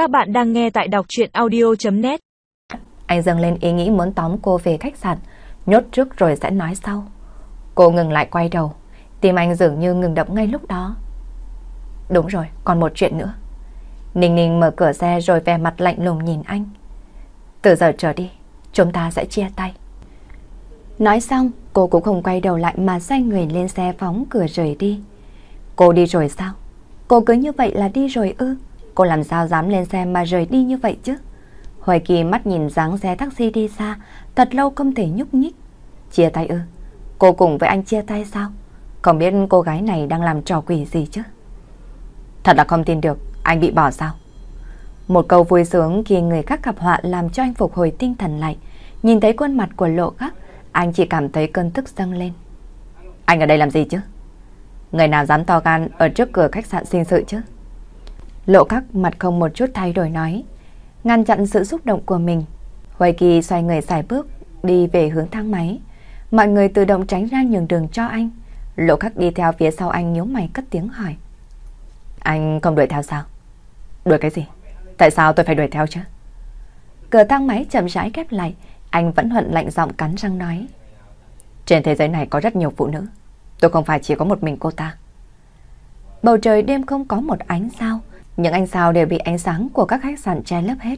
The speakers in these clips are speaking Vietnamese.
Các bạn đang nghe tại đọc chuyện audio.net Anh dâng lên ý nghĩ muốn tóm cô về khách sạn, nhốt trước rồi sẽ nói sau. Cô ngừng lại quay đầu, tim anh dường như ngừng đập ngay lúc đó. Đúng rồi, còn một chuyện nữa. Ninh Ninh mở cửa xe rồi vẻ mặt lạnh lùng nhìn anh. Từ giờ trở đi, chúng ta sẽ chia tay. Nói xong, cô cũng không quay đầu lại mà xoay người lên xe phóng cửa rời đi. Cô đi rồi sao? Cô cứ như vậy là đi rồi ư? Cô làm sao dám lên xe mà rời đi như vậy chứ? Hoài Kỳ mắt nhìn dáng xe taxi đi xa, thật lâu không thể nhúc nhích. Chia tay ư? Cô cùng với anh chia tay sao? Không biết cô gái này đang làm trò quỷ gì chứ? Thật là không tin được, anh bị bỏ sao? Một câu vui sướng khi người khác gặp họa làm cho anh phục hồi tinh thần lại. Nhìn thấy khuôn mặt của lộ khác, anh chỉ cảm thấy cơn tức dâng lên. Anh ở đây làm gì chứ? Người nào dám to gan ở trước cửa khách sạn sinh sự chứ? Lộ các mặt không một chút thay đổi nói, ngăn chặn sự xúc động của mình. Hoài Kỳ xoay người xài bước, đi về hướng thang máy. Mọi người tự động tránh ra nhường đường cho anh. Lộ khắc đi theo phía sau anh nhíu mày cất tiếng hỏi. Anh không đuổi theo sao? Đuổi cái gì? Tại sao tôi phải đuổi theo chứ? Cửa thang máy chậm rãi khép lại, anh vẫn hận lạnh giọng cắn răng nói. Trên thế giới này có rất nhiều phụ nữ. Tôi không phải chỉ có một mình cô ta. Bầu trời đêm không có một ánh sao. Những ánh sao đều bị ánh sáng của các khách sạn che lấp hết.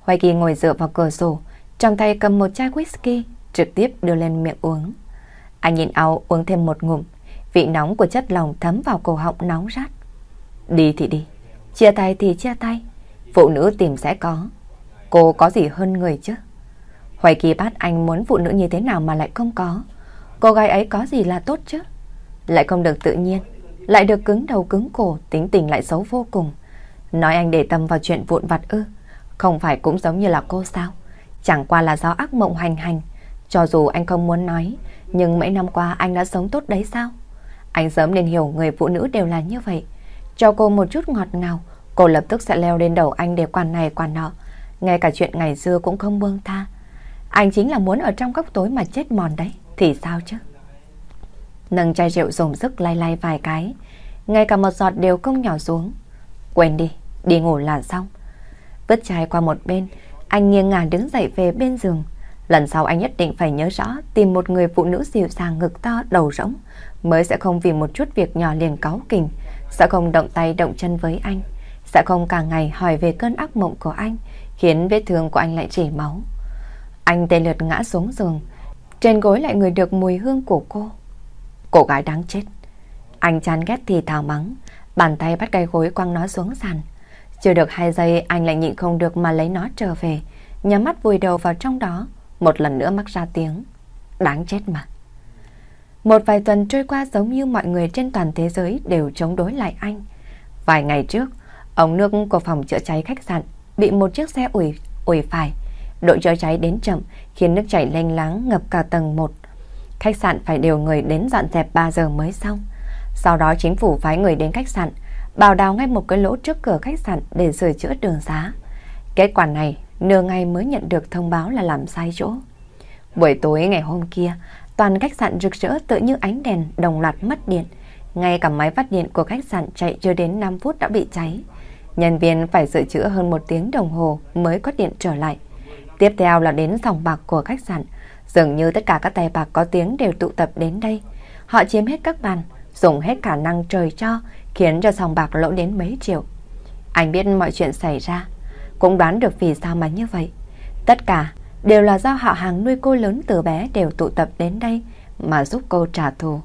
Hoài Kỳ ngồi dựa vào cửa sổ, trong tay cầm một chai whisky, trực tiếp đưa lên miệng uống. Anh nhìn ao uống thêm một ngụm, vị nóng của chất lòng thấm vào cổ họng nóng rát. Đi thì đi, chia tay thì chia tay, phụ nữ tìm sẽ có. Cô có gì hơn người chứ? Hoài Kỳ bắt anh muốn phụ nữ như thế nào mà lại không có. Cô gái ấy có gì là tốt chứ? Lại không được tự nhiên, lại được cứng đầu cứng cổ, tính tình lại xấu vô cùng. Nói anh để tâm vào chuyện vụn vặt ư, không phải cũng giống như là cô sao? Chẳng qua là do ác mộng hành hành. Cho dù anh không muốn nói, nhưng mấy năm qua anh đã sống tốt đấy sao? Anh sớm nên hiểu người phụ nữ đều là như vậy. Cho cô một chút ngọt ngào, cô lập tức sẽ leo lên đầu anh để quản này quản nọ. Ngay cả chuyện ngày xưa cũng không buông tha. Anh chính là muốn ở trong góc tối mà chết mòn đấy, thì sao chứ? Nâng chai rượu dùng sức lay lay vài cái, ngay cả một giọt đều không nhỏ xuống. Quên đi, đi ngủ là xong. Vứt chai qua một bên, anh nghiêng ngả đứng dậy về bên giường. Lần sau anh nhất định phải nhớ rõ tìm một người phụ nữ dịu dàng ngực to đầu rỗng mới sẽ không vì một chút việc nhỏ liền cáu kỉnh, sẽ không động tay động chân với anh, sẽ không cả ngày hỏi về cơn ác mộng của anh, khiến vết thương của anh lại chảy máu. Anh tê lượt ngã xuống giường, trên gối lại người được mùi hương của cô. Cô gái đáng chết. Anh chán ghét thì thào mắng, bàn tay bắt cây gối quăng nó xuống sàn. Chưa được hai giây anh lại nhịn không được mà lấy nó trở về, nhắm mắt vùi đầu vào trong đó, một lần nữa mắc ra tiếng. Đáng chết mà. Một vài tuần trôi qua giống như mọi người trên toàn thế giới đều chống đối lại anh. Vài ngày trước, ống nước của phòng chữa cháy khách sạn bị một chiếc xe ủi ủi phải. Đội chữa cháy đến chậm khiến nước chảy lênh láng ngập cả tầng 1. Khách sạn phải điều người đến dọn dẹp 3 giờ mới xong. Sau đó chính phủ phái người đến khách sạn, bảo đào ngay một cái lỗ trước cửa khách sạn để sửa chữa đường xá. Kết quả này, nửa ngày mới nhận được thông báo là làm sai chỗ. Buổi tối ngày hôm kia, toàn khách sạn rực rỡ tự như ánh đèn đồng loạt mất điện. Ngay cả máy phát điện của khách sạn chạy chưa đến 5 phút đã bị cháy. Nhân viên phải sửa chữa hơn một tiếng đồng hồ mới có điện trở lại. Tiếp theo là đến sòng bạc của khách sạn. Dường như tất cả các tay bạc có tiếng đều tụ tập đến đây. Họ chiếm hết các bàn, dùng hết khả năng trời cho, khiến cho sòng bạc lỗ đến mấy triệu. Anh biết mọi chuyện xảy ra, cũng đoán được vì sao mà như vậy. Tất cả đều là do họ hàng nuôi cô lớn từ bé đều tụ tập đến đây mà giúp cô trả thù.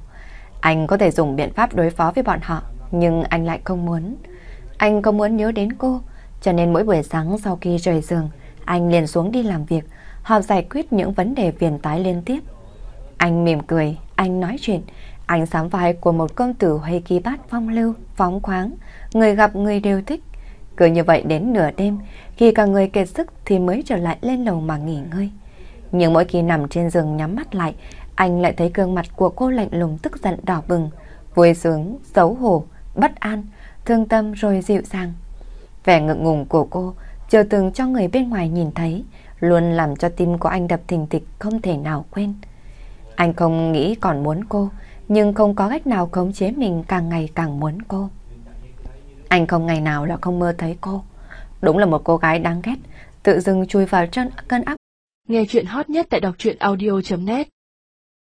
Anh có thể dùng biện pháp đối phó với bọn họ, nhưng anh lại không muốn. Anh không muốn nhớ đến cô, cho nên mỗi buổi sáng sau khi rời giường, anh liền xuống đi làm việc, họp giải quyết những vấn đề phiền tái liên tiếp. Anh mỉm cười, anh nói chuyện, Ánh sáng vai của một công tử huy kỳ bát phong lưu, phóng khoáng, người gặp người đều thích. Cứ như vậy đến nửa đêm, khi cả người kiệt sức thì mới trở lại lên lầu mà nghỉ ngơi. Nhưng mỗi khi nằm trên giường nhắm mắt lại, anh lại thấy gương mặt của cô lạnh lùng tức giận đỏ bừng, vui sướng, xấu hổ, bất an, thương tâm rồi dịu dàng. Vẻ ngượng ngùng của cô chưa từng cho người bên ngoài nhìn thấy, luôn làm cho tim của anh đập thình thịch không thể nào quên. Anh không nghĩ còn muốn cô, nhưng không có cách nào khống chế mình càng ngày càng muốn cô. Anh không ngày nào là không mơ thấy cô. Đúng là một cô gái đáng ghét, tự dưng chui vào chân cơn áp. Nghe chuyện hot nhất tại đọc truyện audio.net